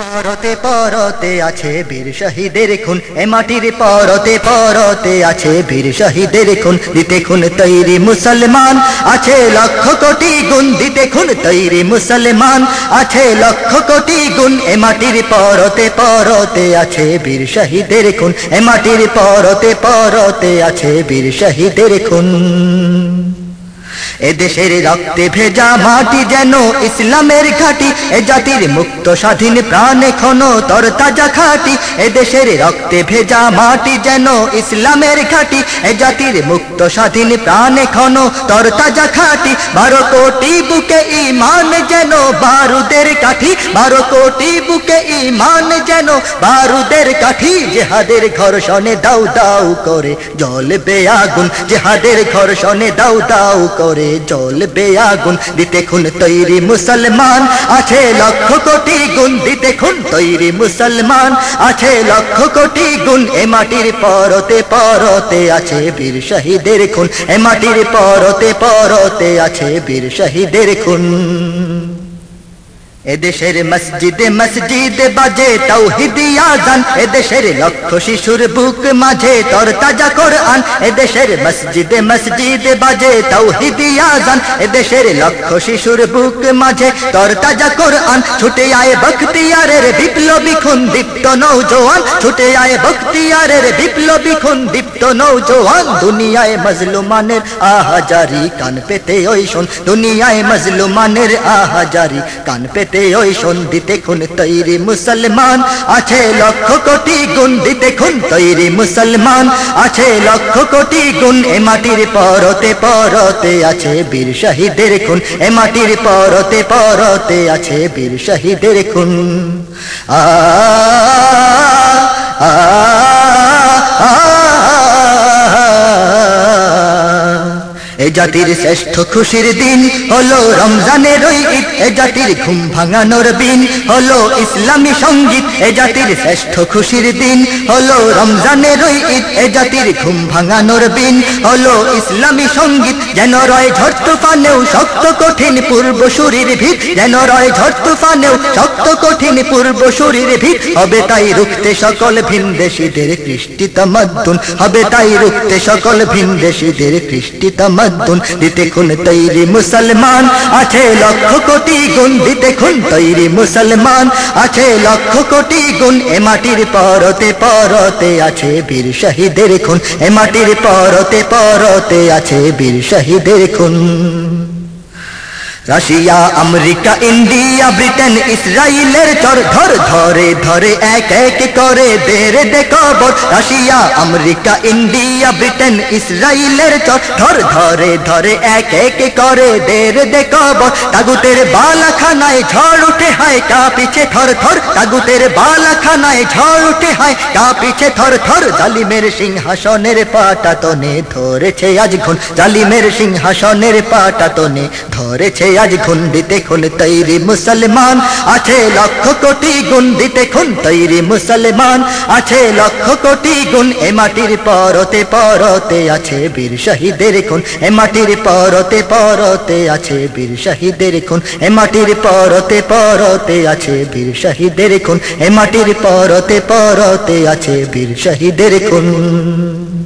পরতে পরতে আছে বীর শহীদের খুন। এ মাটির পরতে পরতে আছে বীর শহীদের খুন। দিতে খুন তৈরি মুসলমান, আছে লক্ষ কোটি গুণ। দিতে খুন তৈরি মুসলমান, আছে লক্ষ কোটি গুণ। এ মাটির পরতে পরতে আছে বীর শহীদের খুন। এ মাটির পরতে পরতে আছে বীর শহীদের খুন। এদেশের রক্তে ভেজা মাটি যেন ইসলামের ঘাটি, এ জাতির মুক্ত স্বাধীন প্রাণ এখনও তর তাজা খাটি। এদেশের রক্তে ভেজা মাটি যেন ইসলামের ঘাটি, এ জাতির মুক্ত স্বাধীন প্রাণ এখনও তর তাজা খাটি। বারো কোটি বুকে ইমান যেন বারুদের কাঠি, বারো কোটি বুকে ইমান যেন বারুদের কাঠি। জেহাদের ঘর্ষণে দাউ দাউ করে জ্বলবে আগুন, জেহাদের ঘর্ষণে দাউ দাউ করে জ্বলবে আগুন দিতে খুন তৈরি মুসলমান। আছে লক্ষ কোটি গুণ দিতে খুন তৈরি মুসলমান। আছে লক্ষ কোটি গুণ, এ মাটির পরতে পরতে আছে বীর শহীদের খুন। এ মাটির পরতে পরতে আছে বীর শহীদের খুন। এদেশের মসজিদে মসজিদে বাজে তৌহিদি আজান এদেশের লক্ষ শিশুর বুক মাঝে তর তাজা কোরআন। এদেশের মসজিদে মসজিদে বাজে তৌহিদি আজান এদেশের লক্ষ শিশুর বুক মাঝে তর তাজা কোরআন। ছুটে আয় বখতিয়ারের বিপ্লবী খুন দীপ্ত নৌজওয়ান ছুটে আয় বখতিয়ারের বিপ্লবী খুন দীপ্ত নৌজওয়ান দুনিয়ায় মজলুমানের আহাজারি কান পেতে ওই শোন। দুনিয়ায় মজলুমানের আহাজারি কান পেতে ওই সন্ধিতে দিতে খুন তৈরি মুসলমান। আছে লক্ষ কোটি গুণ দিতে খুন তৈরি মুসলমান। আছে লক্ষ কোটি গুণ এ মাটির পরতে পরতে আছে বীর শহীদের খুন। এ মাটির পরতে পরতে আছে বীর শহীদের খুন। আ জাতির শ্রেষ্ঠ খুশির দিন হলো রমজানের ওই ঈদ। এ জাতির ঘুম ভাঙানোর দিন হলো ইসলামী সংগীত। এ জাতির শ্রেষ্ঠ খুশির দিন হলো রমজানের ওই ঈদ। এ জাতির ঘুম ভাঙানোর দিন হলো ইসলামী সংগীত। যেন রয় ঝড় তুফানেও শক্ত কঠিন পূর্ব শরীর ভিত। যেন রয় ঝড় তুফানেও শক্ত কঠিন পূর্ব শরীর ভিত। হবে তাই রুখতে সকল ভিনদেশীদের কৃষ্টি তামাদ্দুন। হবে তাই রুখতে সকল ভিনদেশীদের কৃষ্টি তামাদ্দুন। দিতে খুন তৈরি মুসলমান, আছে লক্ষ কোটি গুণ দিতে খুন তৈরি মুসলমান, আছে লক্ষ কোটি গুণ এ মাটির পরতে পরতে আছে বীর শহীদের খুন, এ মাটির পরতে পরতে আছে বীর শহীদের খুন। রাশিয়া, আমেরিকা, ইন্ডিয়া, ব্রিটেন ইসরায়েলের চর, ধর, ধরে ধরে, এক এক করে দের দেখবর রাশিয়া, আমেরিকা, ইন্ডিয়া, ব্রিটেন ইসরায়েলের চর, ধর, ধরে ধরে, এক এক করে দের দেখবর তাগুতের বালাখানায় ঝড় উঠে হায়, কা পিছে থর থর, তাগুতের বালাখানায় ঝড় উঠে হায়, কা পিছে থর থর, জালিমের সিংহাসনের পাটাতনে ধরেছে আজ ঘুন জালিমের সিংহাসনের পাটাতনে ধরেছে আজ খুন দিতে খুন তৈরি মুসলমান, আছে লক্ষ কোটি গুণ দিতে খুন তৈরি মুসলমান, আছে লক্ষ কোটি গুণ এ মাটির পরতে পরতে আছে বীর শহীদের খুন, এ মাটির পরতে পরতে আছে বীর শহীদের খুন, এ মাটির পরতে পরতে আছে বীর শহীদের খুন, এ মাটির পরতে পরতে আছে বীর শহীদের খুন।